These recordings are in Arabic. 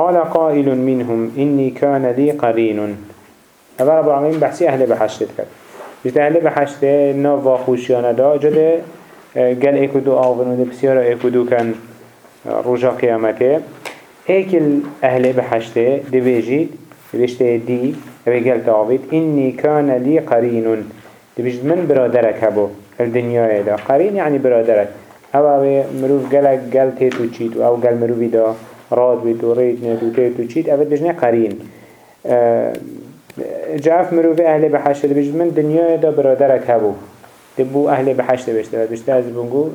قال قائل منهم إني كان لي قرين. هذا رب العالمين بحسي أهل بحشت كد جد أهل بحشت نوفا خوشيانا دا جد قال ايكدو آغن ودي بسيارة ايكدو كان رجا قيامته ايكل أهل بحشت دي بيجيد بيشته دي ابي قال تعبيد إني كان لي قرين دي بيجد من برادرك هبو الدنيا دا. قرين يعني برادرك أو مروف قلق قل تيتو چيتو أو قل مروفي دا. راد بيتو ريت نتو تيتو چيت أو دجنه قرين جاف مروف أهل بحشت بيجد من دنيا دا برادرك هبو تبو أهل بحشت بيشته بيشته از بنگو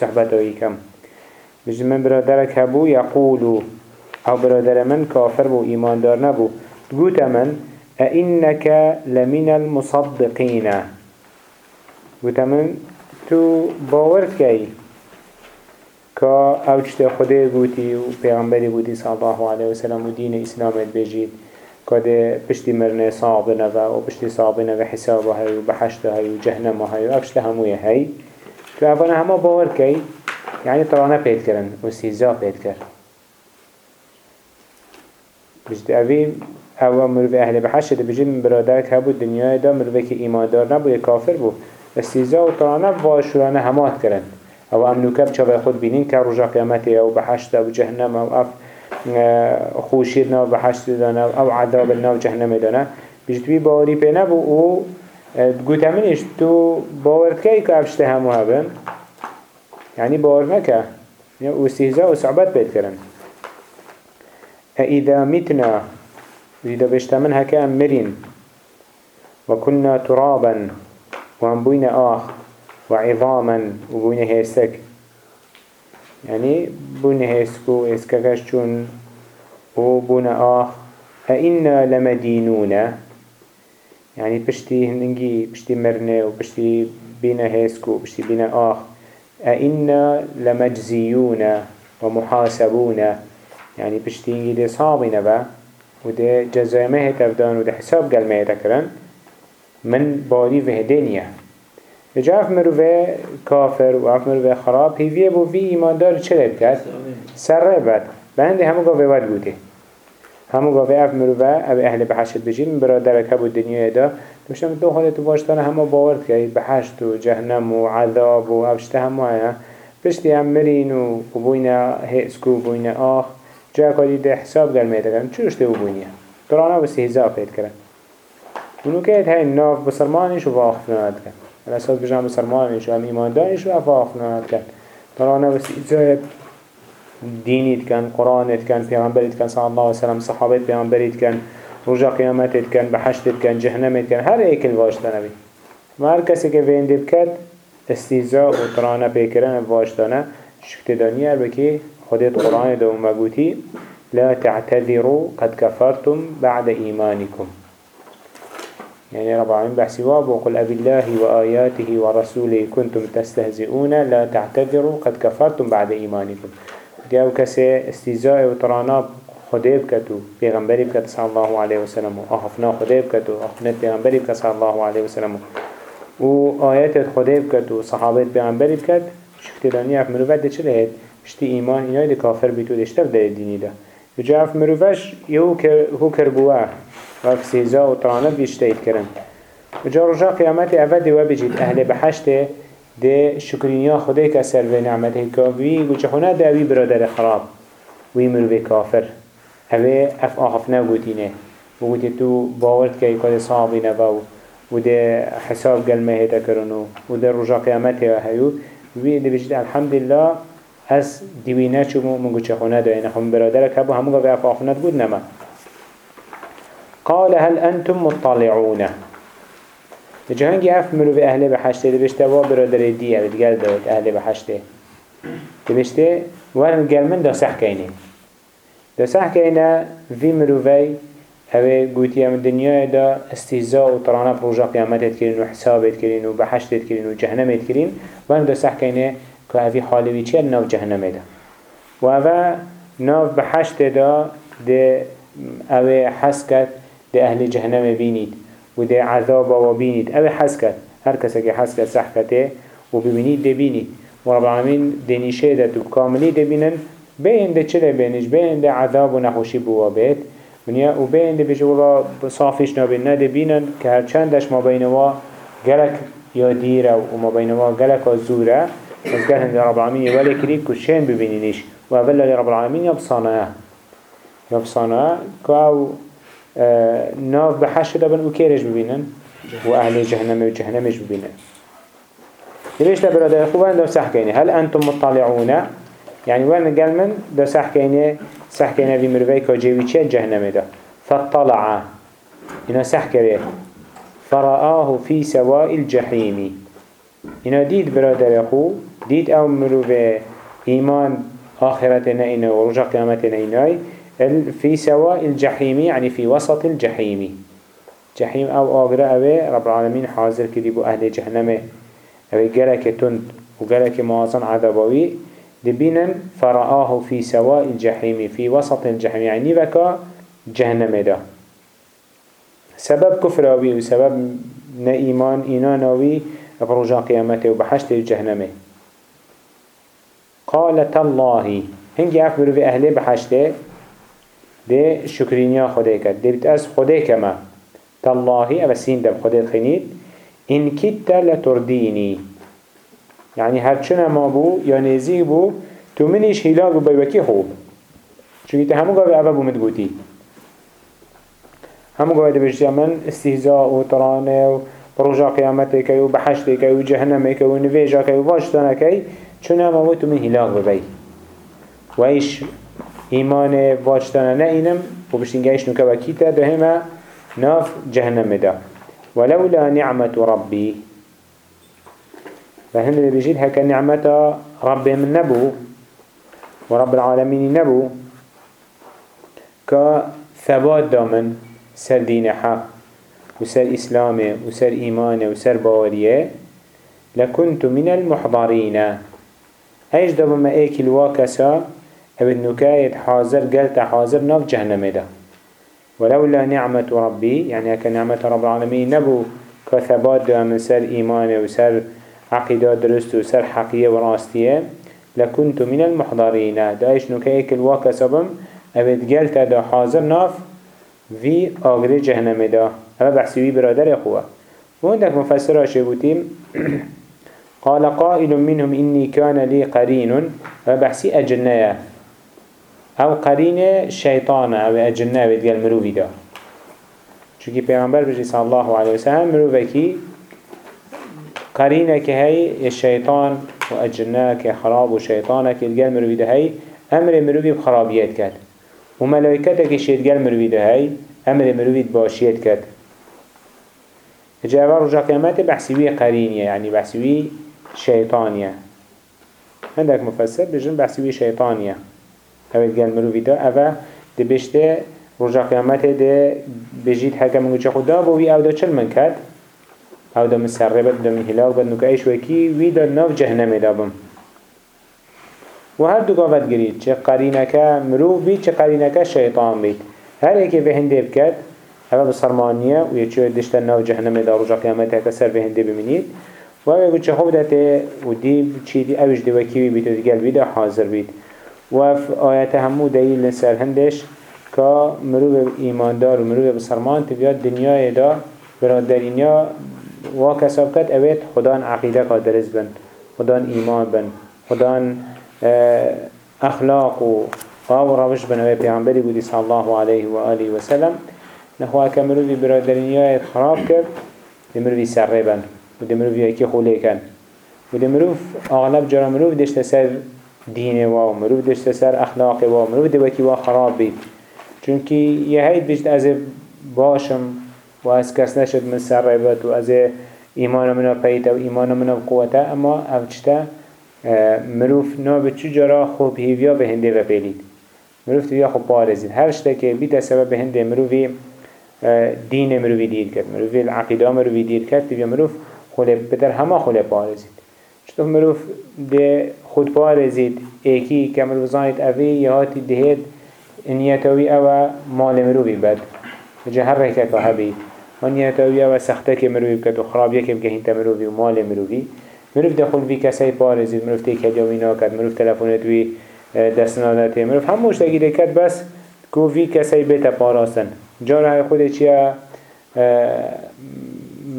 صحبتو يكم بيجد من برادرك هبو يقولو أو برادر من كافر بو ايمان دار نبو. تقول من أئنك لمن المصدقين قلت من تو باورت كي که او چطه بودی و پیغمبری بودی صلی الله علیه و سلم و دین اسلام بجید. که ده پشتی مرنه صعب نوه و پشتی صعب نوه حساب های و بحشت های و جهنم های و افشت هموی های که اوان همه باور کی یعنی ترانه پید کرن و سیزا پید کرن. بجد اوی اول مروی اهل بحشت بجید من ها بود دنیای دا مروی که ایماندار نبود کافر بود. و سیزا و ترانه واشورانه همات کرن. أو ام نوكب چاوه خود بینین که رجا قیامتی أو بحشت أو جهنم أو اف خوشیر نو بحشت دانه أو عذاب نو جهنم دانه. بجتوی باوری پی نبو أو گوت همینش تو باورد که که افشته همو هبن؟ يعني باور نكا واستهزاء وصعبات بيت كرن أإذا متنا إذا بشتمن هكا أمرين وكنا ترابا وهم بوينا آخ. وعظاما وبوين هيسك يعني بوين هيسكو هيسككش چون وبوين آخ أئنا لمدينون. يعني بشتي هنجي بشتي مرنة وبشتي بينا هيسكو وبشتي بينا آخ أئنا لمجزيون ومحاسبون. يعني بشتي هنجي دي صابنا با وده جزاء ما وده حساب قل ما من باري في جا اف مروفه کافر و اف مروفه خراب هیویه بو وی ایماندار چه بکرد؟ سر بد. بنده همو گاوه ود بوده. همو گاوه اف مروفه او اهل بحشت بجید برادرک هبو دنیای دا. دمشتم دو حالت واشتانه همو باورد که بحشت و جهنم و عذاب و افشته همو هیا پشتی هم مرین و بوین هسکو و بوین آخ. جا کاری ده حساب گل میده کرن چوشته و بوینیه ترانا و سهزا پید کرن اونو که های ناف بسرمانش و واقف ناد کرن الاساس بجام مسلمانش و هم ایمان دانش و افاقنات کن ترانا وسیزای دینیت کن قرآنت کن پیغمبریت کن صلی الله علیه وسلم صحابت پیغمبریت کن رجا قیامتت کن بحشتت کن جهنمت کن هر ایکل واشتانه بی ما هر کسی که وینده بکد استیزا و ترانا پیکرن واشتانه شکتدانی هر بکی خودت قرآن دو مگوتی لا تعتذروا قد كفرتم بعد إيمانكم يعني رب العالمين بحسي واب وقل أبي الله وآياته ورسوله كنتم تستهزئون لا تعتذروا قد كفرتم بعد إيمانكم. جاو كسي استيزاء وطرانا خديب كتو بيغنبري بكت صلى الله عليه وسلم. أخفنا خديب كتو أخفنا بيغنبري بكت صلى الله عليه وسلم. وآيات خديب كتو صحابات بيغنبري بكت شكت دانيا في مروفات دي اشتي إيمان إناي دي كافر بيتو دي اشتف دي الديني ده. جاء في مروفاش يهو هو كربواه وف سيزا و طرانه بيشتايد كرن وجا رجا قيامت اول دي وبجيد أهل بحشته ده شكرينيا خده كسر و نعمته كاوي وچه خونه داوي برادر خراب ويمر في كافر اف آخفنا قوتينه وقوتي تو باورد كي قد صعبي نباو وده حساب قلمه هيدا كرنو وده رجا قيامته هيو وي دي بجيد الحمد لله از دیوینه چو منگو چه خونه داره نخون برادرک هبو همو گفه اف آخونت بود نما. قال هل أنتم مطلعون؟ جهنگی اف مروف أهل بحشته دبشته و برادر دیه بتگل داد أهل بحشته دبشته وان گل من دا سح کینه دا سح کینه في مروفي اوه گوتی ام دنیا دا استهزاء و طرانه پروژا قیامتت کرین و حسابت کرین و بحشتت کرین و جهنمت کرین. وان دا سح کینه که اوی حالوی چه ناو جهنمه دا. و اوه ناو بحشت دا ده اوه حسکت ده أهل جهنم بینید و ده عذاب و بینید اوه حسکت هر کسی که حسکت صحکته و ببینید ده بینید و رب العالمین ده تو کاملی ده بینن بين ده چله بينش؟ بين ده عذاب و نخوشي بوا بيت. ونیا و بين ده بيجي والله صافيش نابين نده بينن که هر چندش ما بينوا؟ گلک یا دیره و ما بينوا گلک زورة. از گل هنده رب العالمين ولی کرید کشین ببینینیش و اولا لرب العالمين يبصانه يبصانه که أو آه، ناف بحش دابن و کیرش ببینن و أهل جهنم و جهنمش ببینن ليش برادر خوان دو سحكيني هل أنتم مطلعون؟ يعني وين قال من دو سحكيني سحكيني في مروي كجيوي چه جهنم ده فاطلع إنه سحكري فرآه في سواء الجحيم إنه ديد برادر أخو ديد أو مروي إيمان آخرتنا إنه ورجع قيامتنا إنه في سواء الجحيم يعني في وسط الجحيم جحيم أو آغرة أوي رب العالمين حاضر كذبو أهل جهنمه أو جلك تند وجلك موازن عذابوي دبينا فرآه في سواء الجحيم في وسط الجحيم يعني بكا جهنم ده سبب كفراوي وسبب نإيمان إينانوي برجع قيامته وبحشت الجهنم قالت الله هنجي أفبرو في أهله بحشته ده شكرينيا خديك ده بتأس خديك ما تالله أبا سين دب خديك خنيد إن كدت لترديني يعني هرچنا ما بو يا نزيق بو تو منيش هلاك بيوكي خوب چونكي همو قوي أبا بو مدقوتي همو قوي دبشتي من استهزاء و طرانه و بروجا قيامتك و بحشتك و جهنمك و نفيجك و واشتانك چون ما بو تو من هلاك ببي وإيش إيمان واشتانا نئنم و بشتنگيش نكوكيتا دهما ناف جهنم ده ولولا نعمة ربي فهم اللي بيجيد هكا نعمة من نبو ورب العالمين نبو. كثبات دامن سر دين حق وسر إسلامه وسر إيمانه وسر باوريه لكنت من المحضرين إيش دابا ما ايك الواكسا أو النكاية حاضر قلت حاضر ناف جهنم ده ولولا نعمة ربي يعني هكا نعمة رب العالمين نبو كثبات دا من سر إيمانه وسر عقيدة درست وسر حقية وراستية لكنت من المحضرين دايش نكيك الواقع سبم أبد قلت دا حاضر ناف في آغري جهنم دا هذا بحسوي برادر أخوة وعندك مفسرة شبوتيم قال قائل منهم إني كان لي قرين فبحسي أجنية أو قرين شيطان أو اجنه بيتقال مروفي دا چونكي پیغمبر بجي صلى الله عليه وسلم مروفكي قرينه كهي الشيطان واجنه كخراب وشيطانه كيتقال مروفي دا هي أمر مروفي بخرابيات كات وملائكتك شيتقال مروفي دا هي أمر مروفي باشيات كات جاء رجع قيامته بحسوي قرينية يعني بحسوي شيطانية عندك مفسر بجن بحسوي شيطانية اوید گل مروفی دا اوه ده بشته رجا قیامت ده بجید حکم منگو چه خدا بو وی أو دا چل من کرد أو دا مسربت دا من هلاک بد نکه ایش وکی وی دا ناف جهنم دا بم و هر دو گاوت گرید چه قرینکه مروف بید چه قرینکه شیطان بید هر ایکی به هنده بکد اوه بسرمانیه و یه چه دشتن ناف جهنم دا رجا قیامت هکا سر به هنده بمینید و اوه چه خوب داته و دی چی دی اوش دی وکی بید و دیگل بید حاضر بید وف آيات همو دليل لسر هندش كا مروب إيماندار و مروب بسرمان تبياد دنيا دا براد دنيا وكسب كت اويت خدان عقيدة قادرز بن خدان إيمان بن خدان أخلاق و قاو روش بن اوه پیغمبری بودی صلی الله عليه وآله وسلم نخواه که مروفی برادرینیای خراب کرد دمروفی سره بن و دمروفی یکی خوله کن و دمروف آغلب جرا مروف دشت سر دين و مروف دشت سر اخلاق و مروف دوكي و خراب بید چونكي يهيد بجد از باشم و از کس نشد من سر ربط و از ایمان منو پیت و ایمان منو قوتا اما اوچتا مروف نو به چو جرا خوب هیویا به هنده و پیلید مروف تویا خوب بارزید. هر شتا که بیت سبب هنده مروفی دین مروفی دیر کرد. مروفی العقیده مروفی دیر کرد. تویا مروف خوله بدر همه خوله بارزید. چطور مروف ده خود پارزید ایکی که مروف زانید اوی یهاتی دهید. نیتوی او مال مروفی بد جه هر رکه که هبید و نیتوی سخته که مروفی بکد و خرابیه که بگه هینتا مروفی و مال مروفی. مروف دخل وی کسی پارزید مروف تی کلیوی ناکد. مروف تلفونت وی دستنادت مروف هموش تگیده کد بس کو وی کسی بیت پاراستن جاره خود چیه؟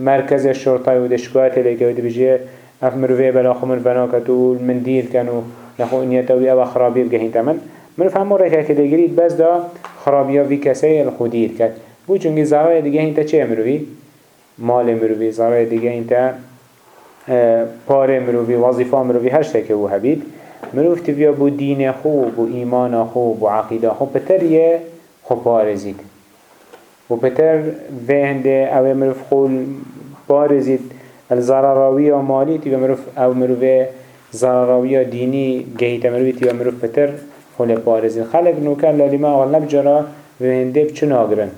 مرکز الشرطه و دشکوات لیکه و دبجه اف مروفه بلا خمن فناكت و المنديل كانوا نخو انيتوي أو خرابي بگهين تمن. مروف همو ركا كده گريد بس دا خرابيا في كسي الخودير كت بو چونگي زرايا دیگه انتا چه مروفي؟ مال مروفي زرايا دیگه انتا پاره مروفي وظيفة مروفي هر شتك هو هبيد مروف تبیا بو دین خو بو ایمان خو بو عقیده خو پتر یه خو پارزید و پتر وهنده أو مروف خول پارزید الزراراوی و مالی تبیا مروف أو مروف زراراوی دینی گهیت مروفی تبیا مروف پتر خول پارزید خلق نوکر لالیما اغلب جرا وهنده بچون آگرن.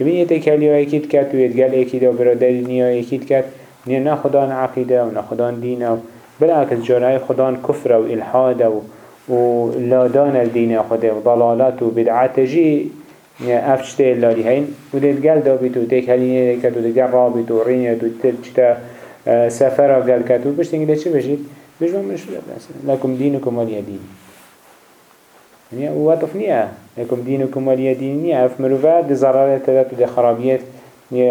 کبین یه تکلی ها اکید کرد و یدگل اکید و برادری نیا اکید کرد. نیا نه خدا عقیده و نه خدا دین و بالعكس جانای خدان كفر و الحاد و و لادان الدين خدا و ضلالات و بدعات جي افشت اللالي هين و دید گل دابیت و تیک هلینه کد و دید گل رابط و رینیت و تلچتا سفر گل کد و بشت انگه چه بشید؟ بجوا مش لكم دينكم ولي دين يعني واتف نيا لكم دينكم ولي دين نيا اف مروفات دي ضرارات تدات و دي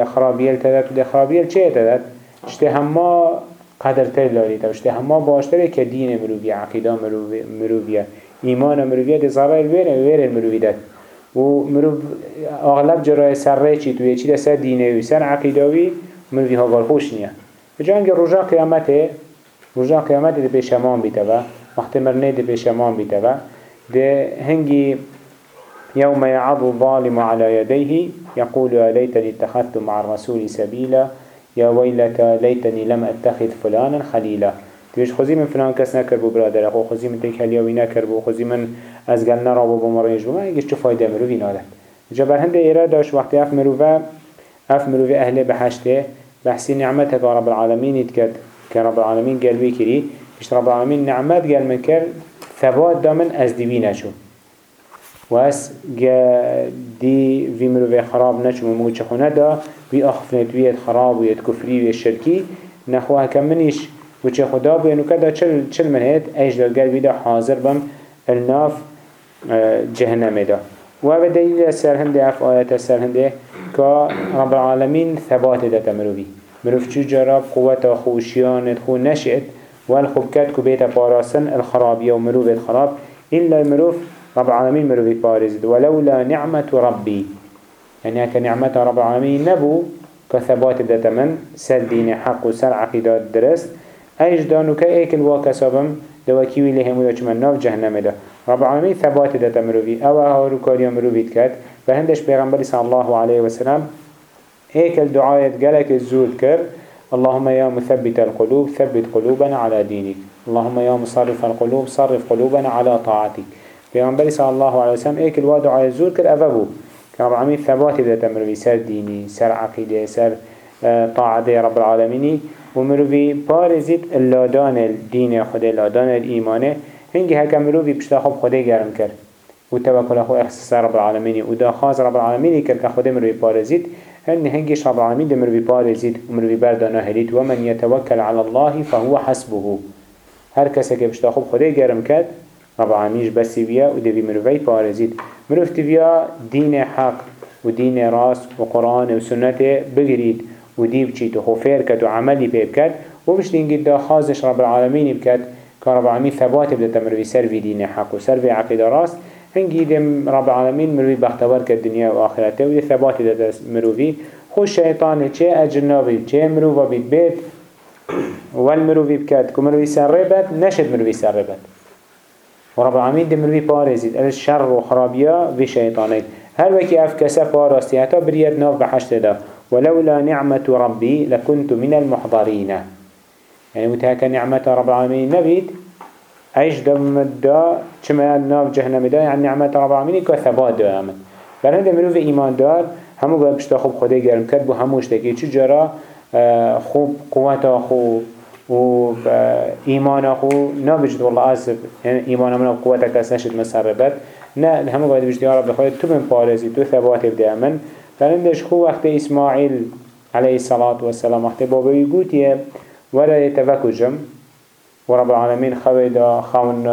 خرابيات تدات و دي خرابيات چه تدات؟ اشته هما قدر تر لاری توشته همه باشتره که دین مروفی عقیده مروفیه ایمان مروفیه ده ضرر ویره ویره مروفی داد و مروف اغلب جرای سر چی توی چی ده سر دینه وی. سر عقیده وی مروفی ها گار خوش نیه. بجا انگه رجا قیامته رجا قیامته ده پیشمان بیته و وقت مرنه ده پیشمان بیته و ده هنگی يوم يعض الظالم على يديه يقول يا اتخذت مع الرسول سبيلا يا ويلك ليتني لم اتخذ فلانا خليلا تبيش خزي من فلان كس نكر بو برادر اخو خزي من تيك هليوي نكر بو خزي من از قال نرى بو بمريج بو. ما يجيش چو فايدة مروفي نادت جبر هنده ايرا داش وقت اف مروفا اف مروفا أهل بحشته بحسي نعمتك رب العالمين يتكد كرب العالمين قال بيكري بيش رب العالمين نعمت قال من كر ثبات دامن از ديبينا شو واس دي في مروفي خراب نشو مموت شخونه دا. وی آخفنت ویت خراب ویت کفری ویت شرکی. نخواه کمنیش وچه خدا بینو کدا چل, چل من هید ایش دلگر بیده حاضر بم الناف آه، جهنم دا. و به دلیل سر هنده اف آیت سر هنده که رب العالمین ثبات دا تمروی مروف چو جراب قوت خوشیانت خو نشد والخب کد که بیت پاراسن الخرابیه و مروفت خراب. إلا مروف رب العالمين مروفي بارزد ولولا نعمة ربي يعني هكا نعمة رب العالمين نبو كثبات بدأت من سر دين حق وسر عقيدات درست إيش دانو كي ايك الواقع سابم دوا كيوي لهم ويوش من ناف جهنم ده رب العالمين ثبات بدأت مروفي أو هارو كاريا مروفي تكت فهندش بيغنبري صلى الله عليه وسلم ايك الدعاية قالك الزود كر اللهم يا مثبت القلوب ثبت قلوبنا على دينك اللهم يا مصرف القلوب صرف قلوبنا على طاعتك بيغنبري صلى الله عليه وسلم ايك الوادعاية الزود كر كان رب العالمين ثبات بدأت مروي سر ديني سر عقيدة سر آه، طاعة رب العالمين ومروي بارزيت اللادان الدين خده اللادان الإيمان هنگي هكا مروي بشتا خب خده گرم كر وتوكل أخو اخصاص رب العالمين ودا خاص رب العالمين كر كخده مروي بارزيت هن هنگيش رب العالمين ده مروي بارزيت ومروي بردانا هليت ومن يتوكل على الله فهو حسبه. هر کسی که بشتا خوب خدا گرم کرد رب العالمینش بسی بیا و دوی مروی پارزید مروف تبيا دين حق ودين راس وقرآن وسنة بقريد ودي بچيت وخفير كت وعملي بيبكت ومش دين دا خازش رب العالمين بكت كرب العالمين ثبات بدأ تمر سر في دين حق وسر في عقيدة راس هنگی دم رب العالمين مروي بختبر كالدنيا وآخرته ودي ثبات بدأ مروي خوش شيطان چه أجنابي چه مروفا بيت بيت. والمروي بكت كمروي سربت نشد مروي سربت ورب العالمين دي مروي بارزيد الشر وخرابيا في شيطانين هل وكي أف كسا بارستي حتى بريد ناف بحشت دا ولولا نعمة ربي لكنت من المحضرين. يعني متهكا نعمة رب العالمين نبيت عيش دم دا كما ناف جهنم دا يعني نعمة رب العالمين كثبات دا يامن بل هنده مروف إيمان دار همو قد بشتا خوب خده گرم کرد بو هموش تکی چو جرا آه، خوب قوتا خوب و ایمان خو نبجد والله آسف يعني ایمان من قوت کس نشد مسربت. نه همه قاعد بجد يا رب خواهد تو من پارزی تو ثبات بده من فلندش خو وقت اسماعیل عليه الصلاة والسلام. وقت بابا يقول ولا يتفكجم ورب العالمين خوي دا خون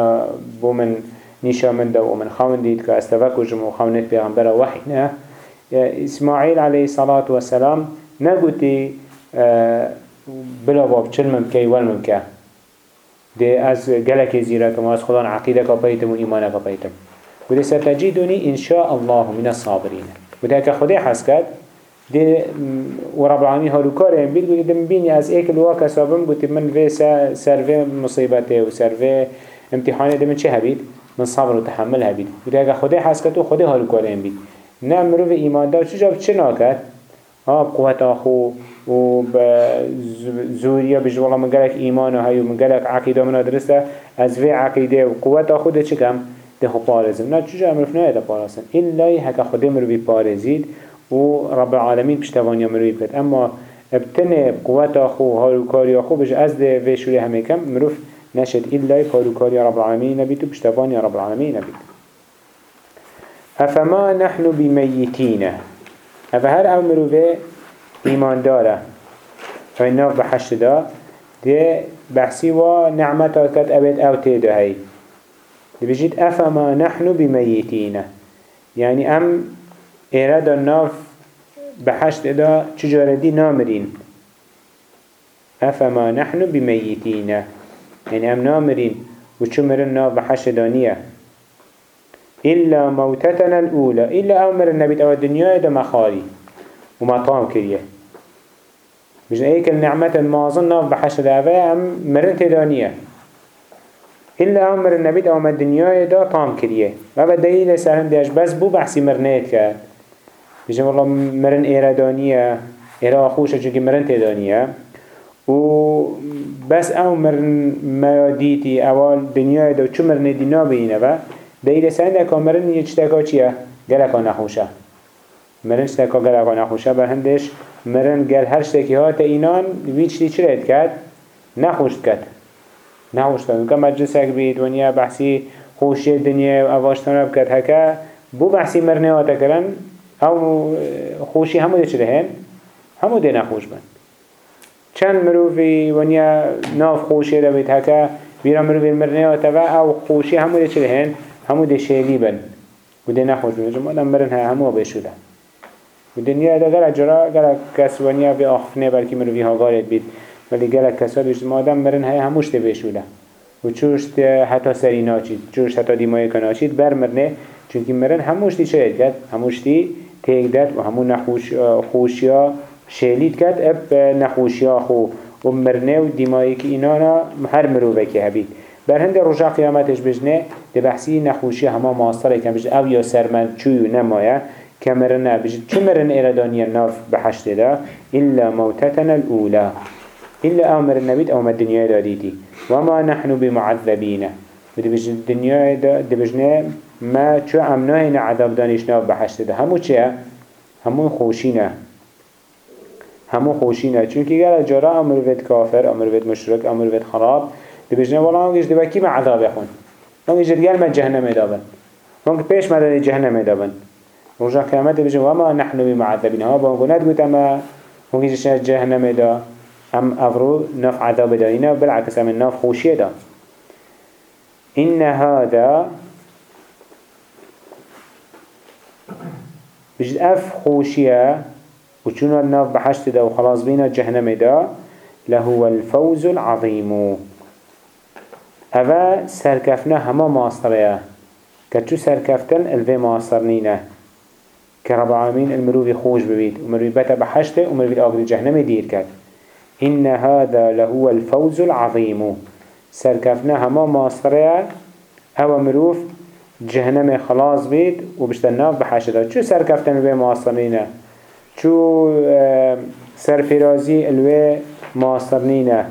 بو من نيشا من دا ومن خون ديت كاستفاكو جمو خونت بيغمبر وحينا. إسماعيل عليه الصلاة والسلام نقوتي بلا باب چل ممكي والممكي دي از گلك زيرا كما از خدان عقيدة كبيتم و إيمانة كبيتم وده ستجدني إن شاء الله من الصابرين. وده كخده حسكت دي ورب العالمين هارو كاره بيد وده مبيني از ايك الواقع سابم بوتي من في سر في مصيبته و سر في امتحانه ده من چه هبيد؟ من صبر و تحمل هبيد وده كخده حسكت و خده هارو كاره بيد نه مروف ایمان دار چجا چه ناکد؟ آب قوت آخو و زوریا بجوالا من گلک ایمان هاي و من عقیده من درسته از وی عقیده و قوت آخو ده چکم؟ ده خو پارزم. نه چجا مروف نه ده پارزن إلا هکا خوده مروفی پارزید و رب العالمین پشتوانی مروفی بکد اما ابتنه قوت آخو هاروکاری آخو بج از ده وی شوری همه کم مروف نشد. إلا هاروکاری رب العالمین نبید و پشتوانی رب العالمین نبید أفما نحن بميتين أفهر أو مروفي إيمان داره. فإن ناف بحشت دا. دي بحسي و نعمتا كت أبد أو تيدا هاي بجيت أفما نحن بميتين. يعني أم إرادة الناف بحشت دا چجارة دي نامرين. أفما نحن بميتين. يعني أم نامرين وچمر الناف بحشت دانية إلا موتتنا الأولى. إلا أمر النبي أو الدنيا ده مخاري وما طام كريه. مش أيك النعمة المعظم ناف أفا أم مرن هل عمر النبی آمد دنیای دا قام كريه. و بدأي دلیل سرم بس بو بحثی مرنات کرد بجم الله مرن إيرادانية ایرا خوشه چونکه مرن تيدانية و بس او مرن میادیتی اول دنیای دا چو مرن دینا بینه و دلیل سرم دکا مرن یه چيا غلقا نخوشة نخوشه. مرن چتکا گلکا نخوشه بر هندش مرن گل هر شتکی هات اینان ویچ دی چرد نخوشت كات نخوشت کد که مجلسک بید ونیا بحثی خوشی دنیا اواشتان بکد هکا بو بحثی مرنه ها تکرن او خوشی همو هن؟ همو دی نخوش بند. چند مروفی ونیا ناف خوشی رو بید هکا بیرا مروفی مرنه ها توا او خوشی همو هن؟ همو ده شیلی بن و ده نخوش بن جمع آدم برن ها همو بشوده. و دنیا ده گلک جرا گلک کس ونیا به آخفنه بلکی مروی ها گارد بید ولی گلک کسا بیشت ما آدم برن ها هموش ده بشوده و چوشت حتی سری ناچید چوشت حتی دیمای کناچید بر مرنه. چونکی مرن هموش دی چه کرد هموش دی تیگ داد و همون نخوش خوشیا شیلید کرد اب نخوشیا خو. و مرنه و دیمایی که اینا هر مروبه که هبید. بر هند رجا قیامتش بجنه ده بحثی نخوشی همه ماستره کم بجد او یا سرمن چویو نمایه كمرنا بجد كمرن إرادانيا ناف بحشت دا إلا موتتنا الأولى إلا أمر النبي أو ما الدنيا داديتي وما نحن بمعذبين. الدنيا دا دي بجنا ما شو عمناه عذاب دانيش ناف بحشت. دا همو چه؟ همو خوشينا همو خوشينا چونكي قال جرا أمر فيد كافر أمر فيد مشرك أمر فيد خراب دي بجنا والله هنگيش دي بكي ما عذاب يخون هنگيش دي ما جهنم دابن. هنگ پیش مدن جهنم دابن. رجع قيامت دي بجنا وما نحن بمعذبين ها بانگو ندگوت اما هنگيش جهنم دا. هم افرو نف عذاب داينا بالعكس هم نف خوشية دا إن هذا بجد أف خوشية وچون الناف بحشت دا وخلاص بينا جهنم دا؟ لهو الفوز العظيم. اوه سرکفنه همه ماستره که چو سرکفتن الوه ماستر نینه که رب العالمین المروفی خوش ببید ومروفی بتا بحشته ومروفی آقل جهنم دیر کرد إن هذا لهو الفوز العظيم. سركفنا هما ماصرية أو مروف جهنم خلاص بيت وبشتناف بحشرة شو سركفتن الوي ماصرينه شو سرفرازي الوي ماصرينه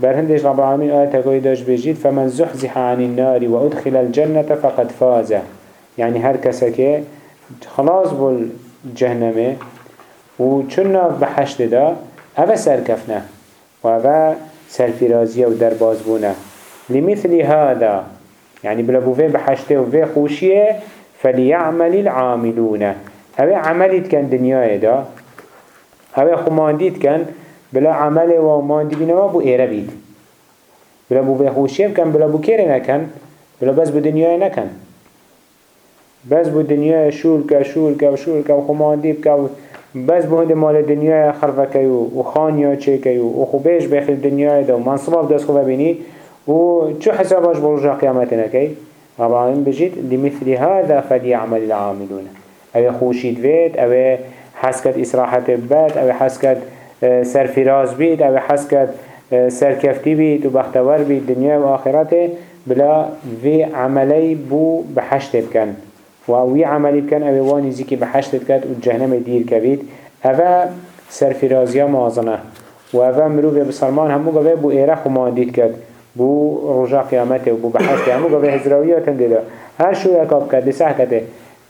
برهندش رب العالمين آيات هكوي داش بجيد فمن زحزح عن النار وأدخل الجنة فقد فاز. يعني هر كسكي خلاص بول جهنمه وچنا بحشت دا أفا سركفنا وأفا سرفرازية ودرباز بونا لمثل هذا يعني بلا بوفي بحشته وفي خوشيه فليعمل العاملون. أفا عملت كان دنيا دا. أفا خمانديت كان بلا عمل و ماندی بینما بو ایره بید بلا بو بخوشيه بكن بلا بو كيري نكن بلا بس بو دنيا نكن بس بو دنيا شولك شولك وشولك وخماندي بك بس بو هند مال دنيا خرفكيو وخانيا چيكيو وخبيش بخير دنيا دا ومنصبه بدست خوبه بيني وشو حساباش برجع قيامتنا كي رب العالمين بجيت لمثل هذا فليعمل العاملون. أو خوشيد بيت أو حسكت إسراحة بيت أو حسكت آه، سرفراز بيت أو حسكت آه، سركفتي بيت وبختور بيت دنيا وآخرته بلا في عملي بو بحشت بكن ووي عملي بكن أو واني زيكي بحشت بكت وجهنم دير كبيت أو سرفرازيا مازنه. و أو مروف بسلمان همو قوه بو ايرخ وما ديد كت بو رجا قیامته و بو بحث همو گوه هزراویات دیده. هر شو یکاب کرد سح کده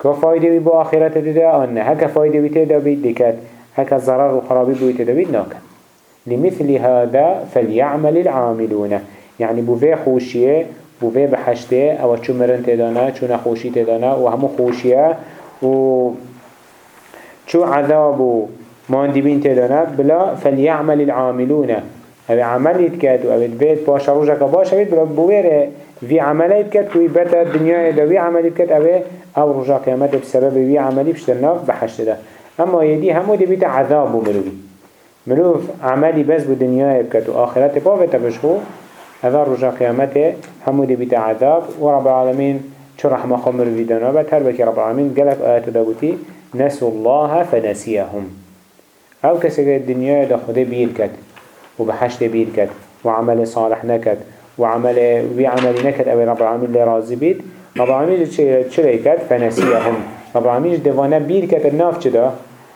که فایده بی بو آخرت دیده آن نه. هکا فایده بی تیده بید دیکت هکا ضرر و خرابی بو تیده بید ناکن. لمثل هذا فليعمل العاملون. يعني بو في خوشيه بو في بحشته أو چو مرن تدانا چو نخوشي تدانا و همو خوشيه و چو عذاب و ماندبين تدانا بلا فليعمل العاملون. أو عملیت کرد و أو بيت باش روجا که باش بید بلا بویره وی عملیت کرد کوی بتا دنیا دا وی عملیت کرد أو أو روجا قیامت بسبب وی عملی بشترناف بحشت ده اما یدی همو دی بیت عذاب بو مروی مروف عملی بس بو دنیا بکد و آخرت با بتا بشخو هذا رجع قيامته. همو دي بيت عذاب ورب العالمين شو رحمة خمر في دنابت هر بكي رب العالمين قالك آيات داوتي نسوا الله فنسيهم أو كسي الدنيا دا بيركت وبحشت بير كد وعمل صالح نكد وعمل وعمل نكد أبي رب العالمين لراضي بيت رب العالمين كد فنسيهم رب العالمين دوانا بير كد الناف چدا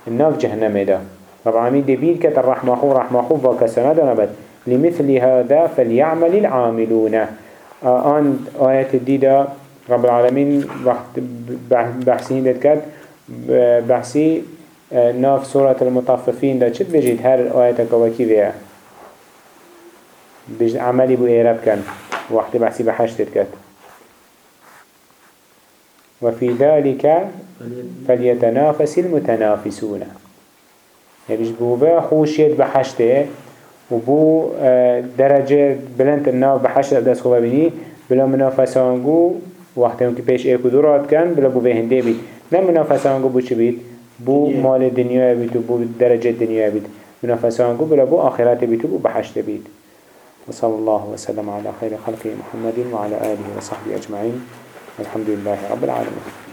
الناف جهنم دا. رب العالمين دي بير كد الرحمة خو رحمة خو وكسنا دنبت لمثل هذا فليعمل العاملون. آن آيات الديدة رب العالمين وقت بحسين داد كد بحسي ناف سورة المطففين دا چد بجيت هر آياتك وكي فيها بيج عملي بو إيراب كان. وقت بحسي بحشتت كات. وفي ذلك فليتنافس المتنافسون. يعني بيج بو با خوشيت بحشته وبو درجة بلند الناف بحشت دست خوبه بني بلا منافسانگو وقتی هم که پیش ایکو دورات کن بلا بو هنده بید نه منافسانگو بو چه بید؟ بو مال دنیا بید و بو درجة دنیا بید منافسانگو بلا بو آخرات بید و بو بحشت بید وصلى الله وسلم على خير خلقه محمد وعلى آله وصحبه أجمعين الحمد لله رب العالمين